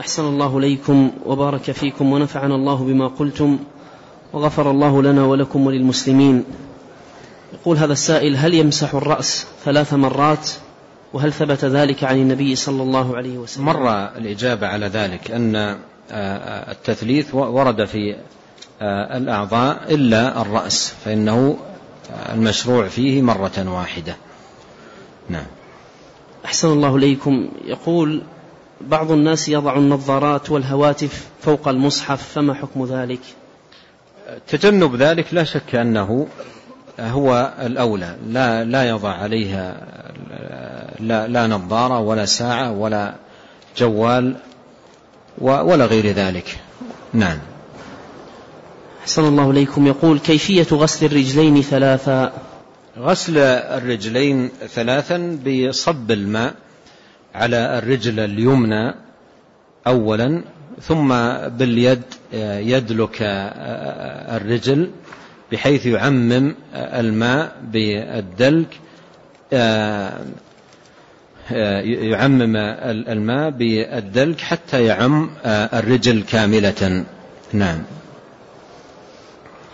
أحسن الله ليكم وبارك فيكم ونفعنا الله بما قلتم وغفر الله لنا ولكم وللمسلمين. يقول هذا السائل هل يمسح الرأس ثلاث مرات؟ وهل ثبت ذلك عن النبي صلى الله عليه وسلم؟ مر الإجابة على ذلك أن آه، آه، التثليث ورد في آه، الأعضاء إلا الرأس فإنه المشروع فيه مرة واحدة. نعم. أحسن الله ليكم. يقول بعض الناس يضع النظارات والهواتف فوق المصحف فما حكم ذلك؟ تجنب ذلك لا شك أنه هو الأولى. لا, لا يضع عليها لا, لا نظارة ولا ساعة ولا جوال ولا غير ذلك. نعم. أحسن الله إليكم. يقول كيفية غسل الرجلين ثلاثا غسل الرجلين ثلاثا بصب الماء. على الرجل اليمنى أولا ثم باليد يدلك الرجل بحيث يعمم الماء بالدلك يعمم الماء بالدلك حتى يعم الرجل كاملة. نعم.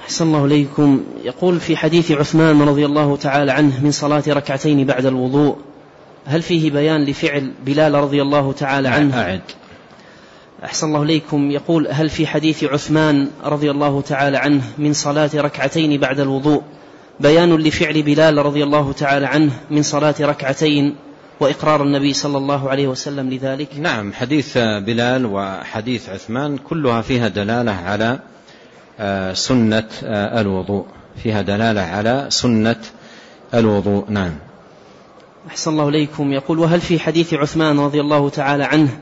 أحسن الله إليكم. يقول في حديث عثمان رضي الله تعالى عنه من صلاة ركعتين بعد الوضوء هل فيه بيان لفعل بلال رضي الله تعالى عنه؟ أعد. أحسن الله إليكم. يقول هل في حديث عثمان رضي الله تعالى عنه من صلاة ركعتين بعد الوضوء بيان لفعل بلال رضي الله تعالى عنه من صلاة ركعتين وإقرار النبي صلى الله عليه وسلم لذلك؟ نعم حديث بلال وحديث عثمان كلها فيها دلالة على آه، سنة آه، الوضوء. فيها دلالة على سنة الوضوء. نعم. أحسن الله إليكم. يقول وهل في حديث عثمان رضي الله تعالى عنه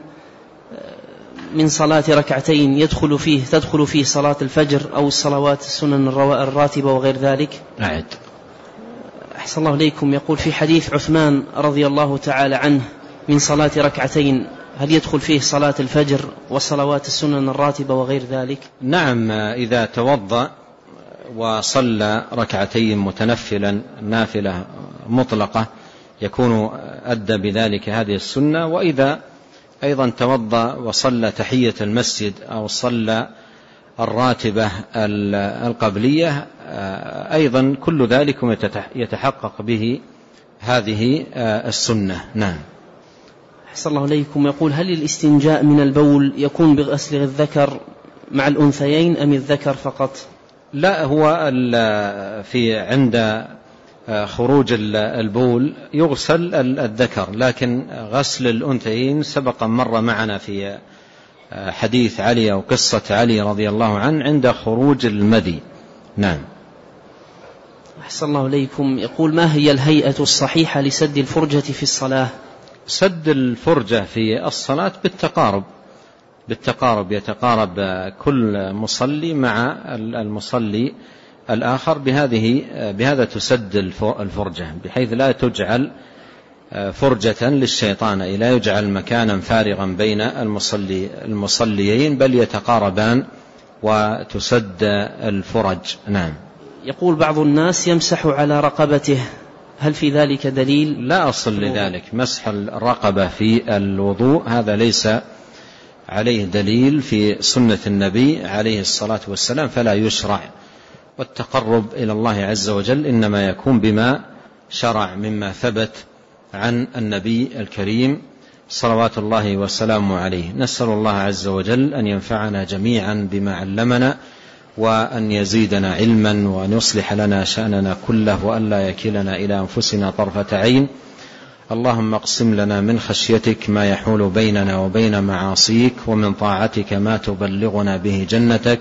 من صلاة ركعتين يدخل فيه تدخل فيه صلاة الفجر أو الصلوات السنن الراتبة وغير ذلك؟ أعد. أحسن الله إليكم. يقول في حديث عثمان رضي الله تعالى عنه من صلاة ركعتين هل يدخل فيه صلاة الفجر وصلوات السنن الراتبة وغير ذلك؟ نعم إذا توضأ وصلى ركعتين متنفلا نافلة مطلقة يكون أدى بذلك هذه السنة وإذا أيضا توضأ وصلى تحية المسجد أو صلى الراتبة القبلية أيضا كل ذلك يتحقق به هذه السنة. نعم. أحسن الله إليكم. يقول هل الاستنجاء من البول يكون بغسل الذكر مع الأنثيين أم الذكر فقط؟ لا هو في عند خروج البول يغسل الذكر لكن غسل الأنثيين سبق مر معنا في حديث علي أو قصة علي رضي الله عنه عند خروج المذي. نعم. أحسن الله إليكم. يقول ما هي الهيئة الصحيحة لسد الفرجة في الصلاة؟ سد الفرجة في الصلاة بالتقارب. بالتقارب يتقارب كل مصلي مع المصلي. الآخر بهذه بهذا تسد الفرجة بحيث لا تجعل فرجة للشيطان لا يجعل مكانا فارغا بين المصلي المصليين بل يتقاربان وتسد الفرج. نعم. يقول بعض الناس يمسح على رقبته. هل في ذلك دليل؟ لا أصل لذلك. مسح الرقبة في الوضوء هذا ليس عليه دليل في سنة النبي عليه الصلاة والسلام فلا يشرع والتقرب إلى الله عز وجل إنما يكون بما شرع مما ثبت عن النبي الكريم صلوات الله وسلامه عليه. نسأل الله عز وجل أن ينفعنا جميعا بما علمنا وأن يزيدنا علما وأن يصلح لنا شأننا كله وأن لا يكلنا إلى أنفسنا طرفة عين. اللهم اقسم لنا من خشيتك ما يحول بيننا وبين معاصيك ومن طاعتك ما تبلغنا به جنتك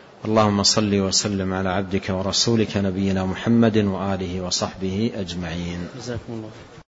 اللهم صل وسلم على عبدك ورسولك نبينا محمد وآله وصحبه أجمعين. جزاكم الله